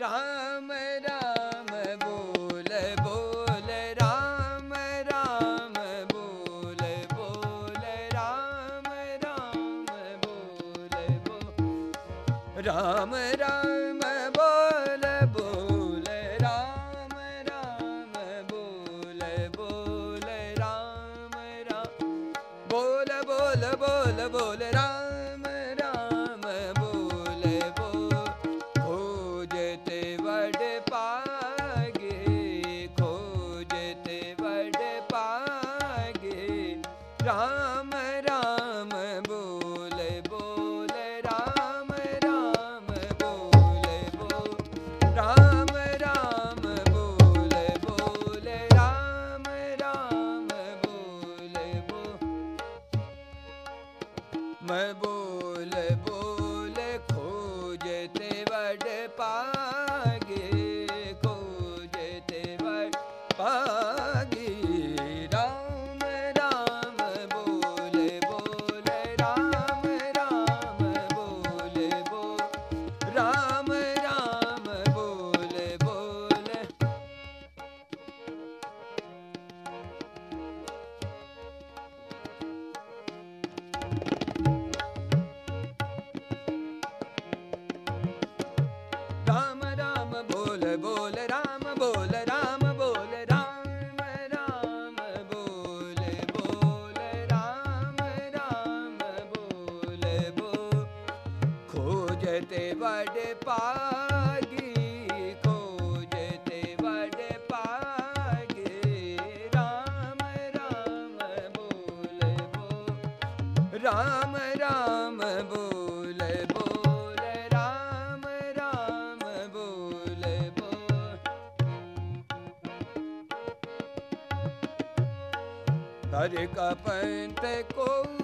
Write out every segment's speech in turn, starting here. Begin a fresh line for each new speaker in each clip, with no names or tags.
Ram Ram Dumb. Ram Ram ਬੋਲੇ ਬੋਲੇ ਰਾਮ ਰਾਮ ਬੋਲੇ ਬੋਲੇ ਹਰ ਕਾ ਪੰਥ ਕੋ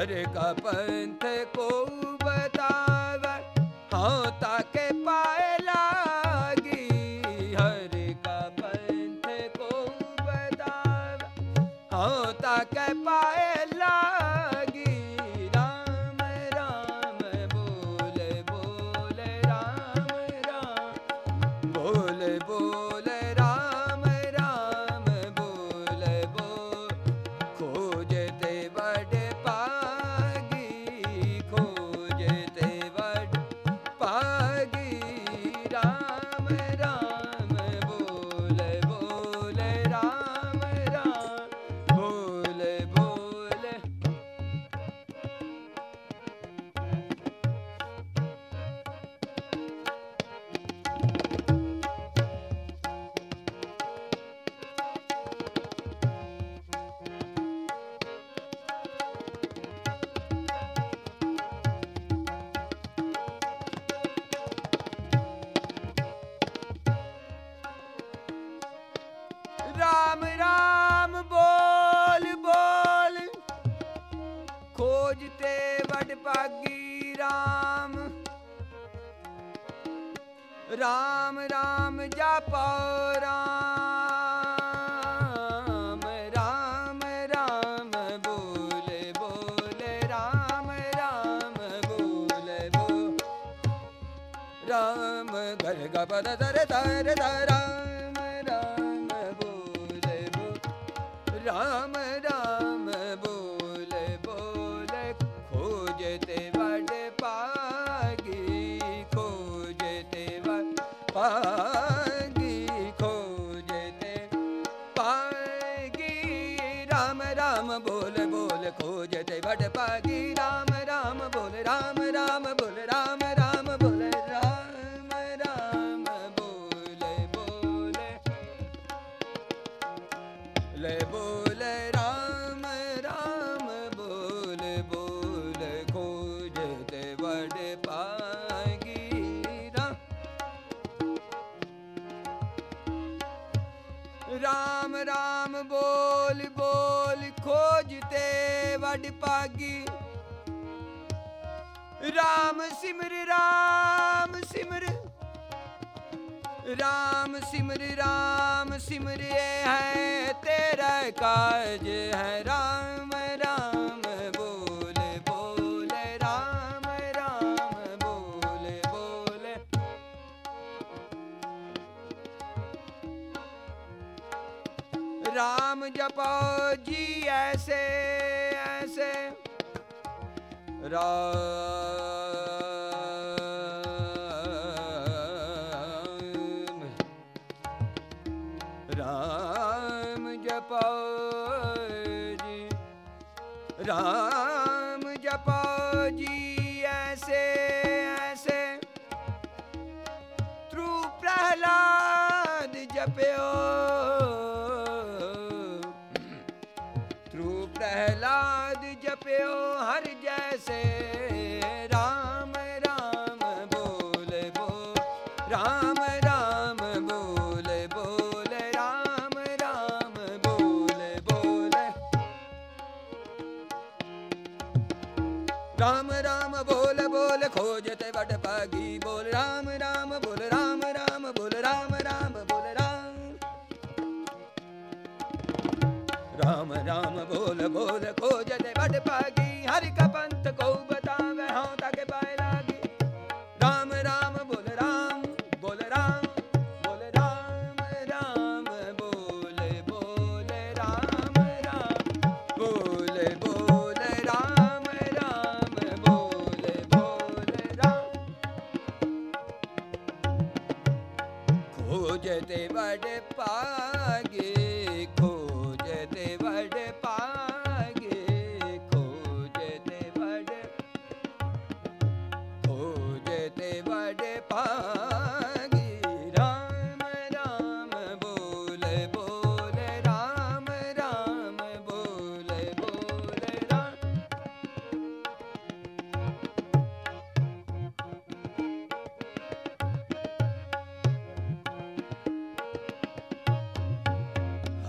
ਹਰ ਕਾ ਪੰਥ ਕੋ ਬਤਾਵ ਹਾਂ ਤਾਕੇ ਭਾਗੀ ਰਾਮ। ਰਾਮ RAM ਜਪੋ ਰਾਮ ਰਾਮ ਗਰ ਗਪਦ ਦਰ ਦਰ ਰਾਮ ਰਾਮ ਬੋਲੇ, ਬੋ। ਰਾਮ ਬਡ ਪਾਗੀ RAM ਸਿਮਰ, ਰਾਮ ਸਿਮਰ। ਰਾਮ ਸਿਮਰ ਰਾਮ ਸਿਮਰ, ਇਹ ਹੈ ਤੇਰਾ ਕਾਜ ਹੈ। ਰਾਮ ਰਾਮ ਬੋਲ ਬੋਲ RAM RAM ਬੋਲ ਬੋਲ। RAM ਜਪੋ ਜੀ ਐਸੇ ਸੈ ਰਾਮ ਰਾਮ ਜਪੋ ਜੀ ਰਾਮ ਹਰਿ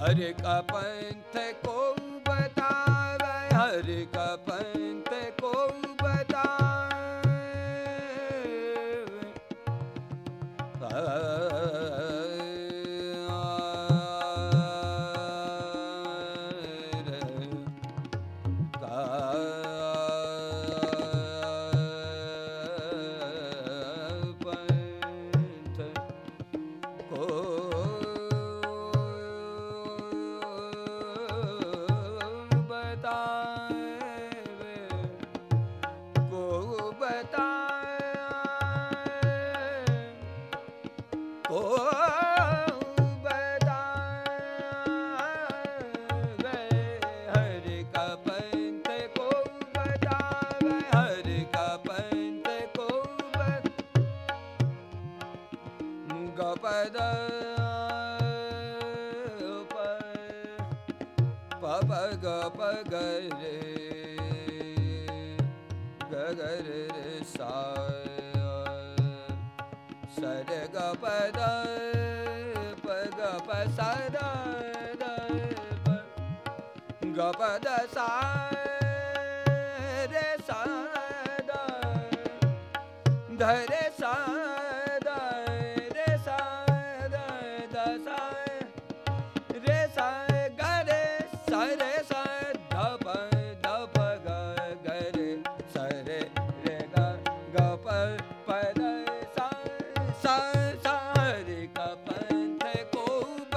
ਹਰ ਕਾ ਪੰਥ ਕੋ ਬਤਾਵੇ ਹਰ ਕਾ ਸਗਰ ਰਸਾਇ ਸਰਗ ਪਦ ਪਗ ਪਸਦ ਗਪਦ ਸਾਇ ਰੇ ਸਾਇ ਧਰੇ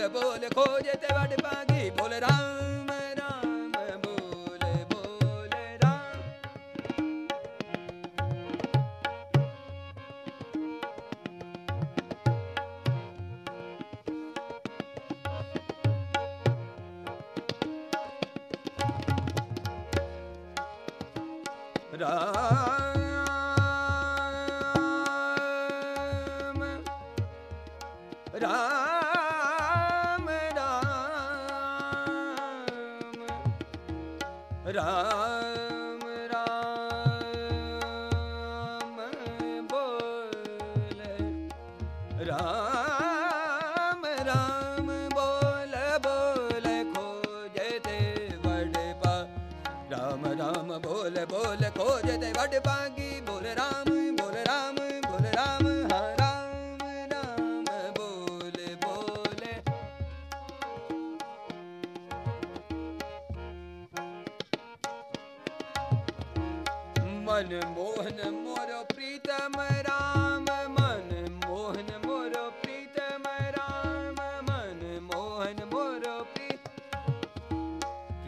ਬੋਲ ਬੋਲ ਖੋਜੇ ਤੇ ਵੱਡ ਪਾਂਗੀ ਬੋਲ ਰਾਮ ਰਾਮ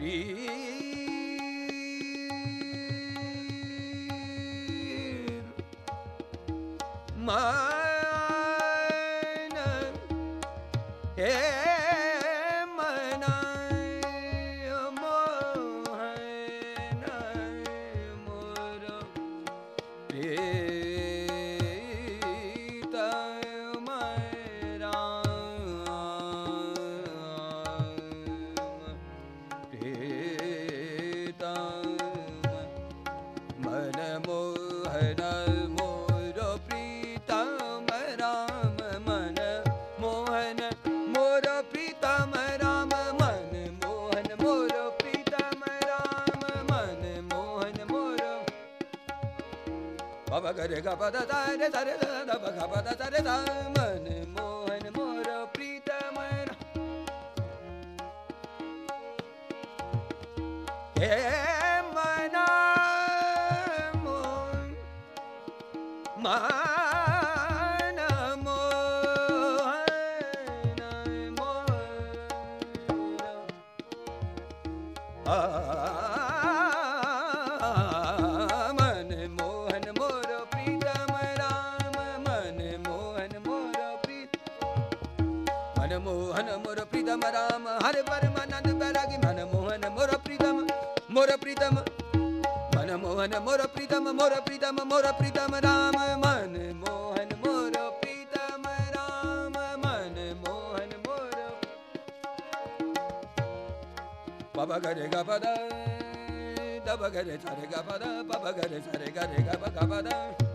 ਪ੍ਰੀਤ ਪਤਾ ਪਤਾ ਮਨ ਮੋਨ ਮੋਰ ਪ੍ਰੀਤ ਮਹਿਰਾ ਮਨਾ ਮੋ ਮੋ ਹਰ ਪਰਮਾਨੰਦ ਬੈਰਾਗੀ, ਮਨ ਮੋਹਨ ਮੋਰ ਪ੍ਰੀਤਮ ਮੋਰ ਪ੍ਰੀਤਮ, ਮਨ ਮੋਹਨ ਮੋਰ ਪ੍ਰੀਤਮ ਮੋਰ ਪ੍ਰੀਤਮ ਮੋਰ ਪ੍ਰੀਤਮ, ਰਾਮ ਮਨ ਮੋਹਨ ਮੋਰ ਪ੍ਰੀਤਮ, ਰਾਮ ਮਨ ਮੋਹਨ ਮੋਰ Baba gare ga pa da da ba gare sa re ga pa da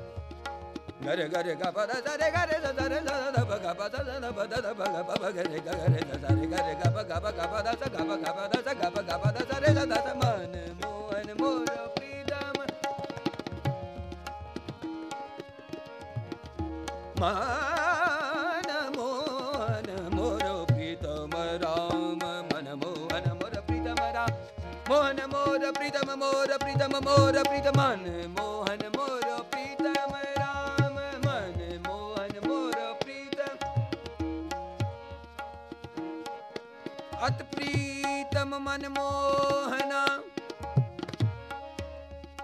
gare re ga re ga ga da gare ga pa da sa re ga re sa sa re sa da ba ga pa da da da ba da da ba ga pa ba gare ga gare sa sa re ga re ga pa ga pa ga pa da sa ga pa ga pa da sa ga pa ga pa da sa re da sa man mohan mor pridam man mohan mor pritam ram man mohan mor pritam ram mohan mor pritam mor pritam mor pritam man mohan Pritam ਮਨ ਮੋਹਨਾ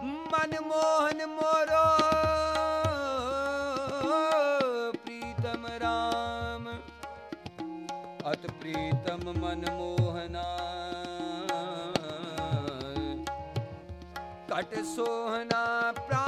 ਮਨ ਮੋਹਨ ਮੋਰੋ ਪ੍ਰੀਤਮ ਰਾਮ ਅਤ ਪ੍ਰੀਤਮ ਮਨ ਮੋਹਨਾ ਕਟ ਸੋਹਨਾ ਪ੍ਰਾਨ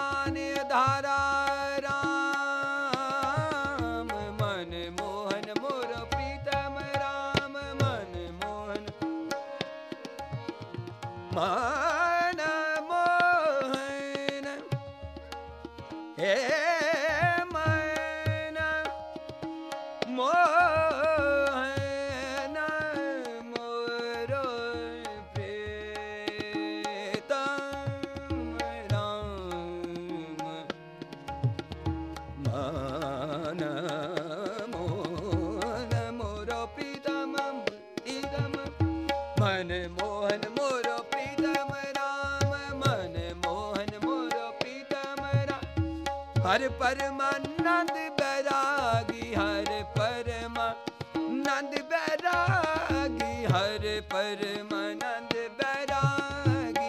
ਹਰ ਪਰਮਾਨੰਦ ਬੈਰਾਗੀ ਹਰ ਪਰਮਾਨੰਦ ਬੈਰਾਗੀ ਹਰ ਪਰਮਾਨੰਦ ਬੈਰਾਗੀ।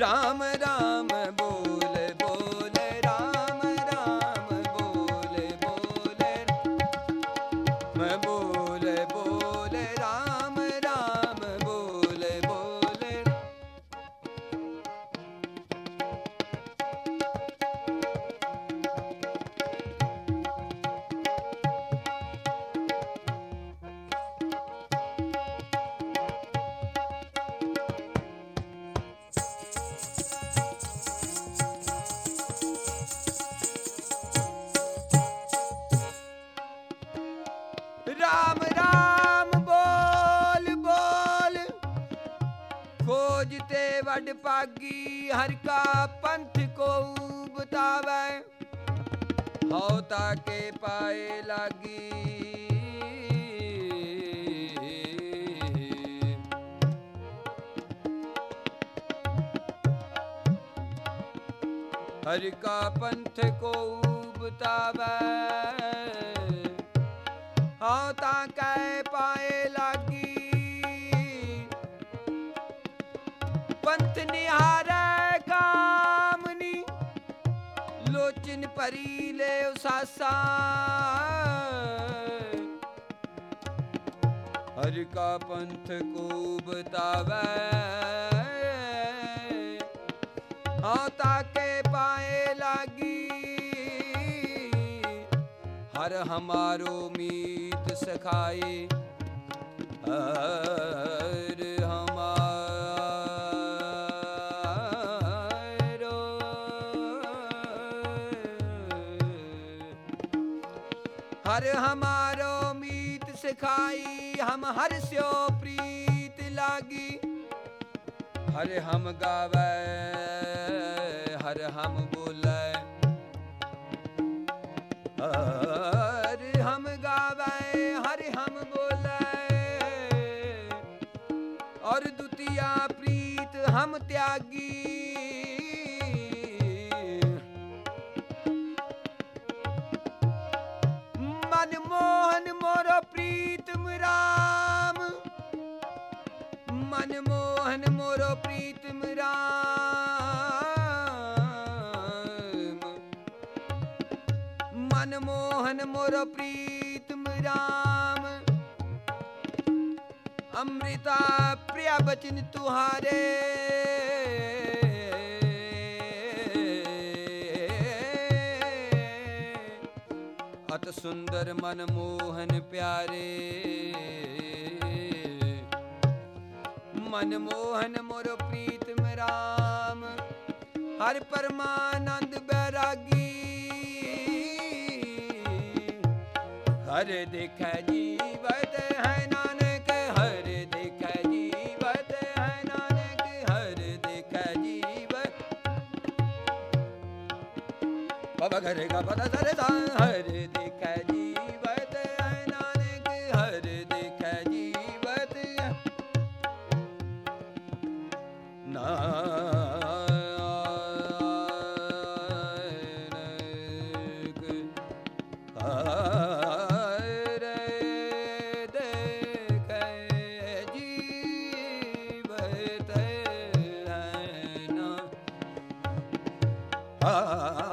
ਰਾਮ ਵੱਡ ਪਾਗੀ ਹਰ ਕਾ ਪੰਥ ਕੋ ਬਤਾਵੇ ਹਉ ਤਾਕੇ ਪਾਏ ਲਾਗੀ। ਹਰਿ ਕਾ ਪੰਥ ਕੋ ਬਤਾਵੇ ਹਉ ਤਾਂ ਕੈ ਪਾਏ ਲਾਗੀ। ਪੰਥ ਨਿਹਾਰੈ ਕਾਮਨੀ। ਲੋਚਨ ਭਰੀ ਲੈ ਉਸਾਸਾ। ਹਰ ਕਾ ਪੰਥ ਕੋ ਬਤਾਵੇ ਹਾਂ ਤਾਕੇ ਪਾਏ ਲਾਗੀ। ਹਰ ਹਮਾਰੋ ਮੀਤ ਸਖਾਏ। ਹਰ ਹਰ ਹਮਾਰੋ ਮੀਤ ਸਿਖਾਈ ਹਮ ਹਰ ਸਿਓ ਪ੍ਰੀਤ ਲਾਗੀ ਹਰ ਹਮ ਗਾਵੇ ਹਰ ਹਮ ਬੋਲੇ ਹਰ ਹਮ ਗਾਵੇ ਹਰ ਹਮ ਬੋਲੇ ਔਰ ਦੁਤੀਆ ਪ੍ਰੀਤ ਹਮ ਤਿਆਗੀ ਮਨ ਮੋਹਨ ਮੋਰੋ ਪ੍ਰੀਤਮ ਰਾਮ ਮਨ ਮੋਹਨ ਮੋਰੋ ਪ੍ਰੀਤਮ ਰਾਮ ਅੰਮ੍ਰਿਤਾ ਪ੍ਰਿਆ ਬਚਨ ਤੁਹਾਰੇ। ਅਤ ਸੁੰਦਰ ਮਨ ਮੋਹਨ ਪਿਆਰੇ। ਮਨ ਮੋਹਨ ਮੋਰ ਪ੍ਰੀਤਮ ਰਾਮ ਹਰ ਪਰਮਾਨੰਦ ਬੈਰਾਗੀ। ਹਰ ਦੇਖੈ ਜੀਵਤ ਹੈ ਨਾਨਕ, ਹਰ ਦੇਖੈ ਜੀਵਤ ਹੈ ਨਾਨਕ, ਹਰ ਦੇਖੈ ਜੀਵਤ। ਬਾਬਾ ਘਰੇ ਗਾ ਪਤਾ ਸਰੇ ਹਰ ਦੇਖੈ ਹਰ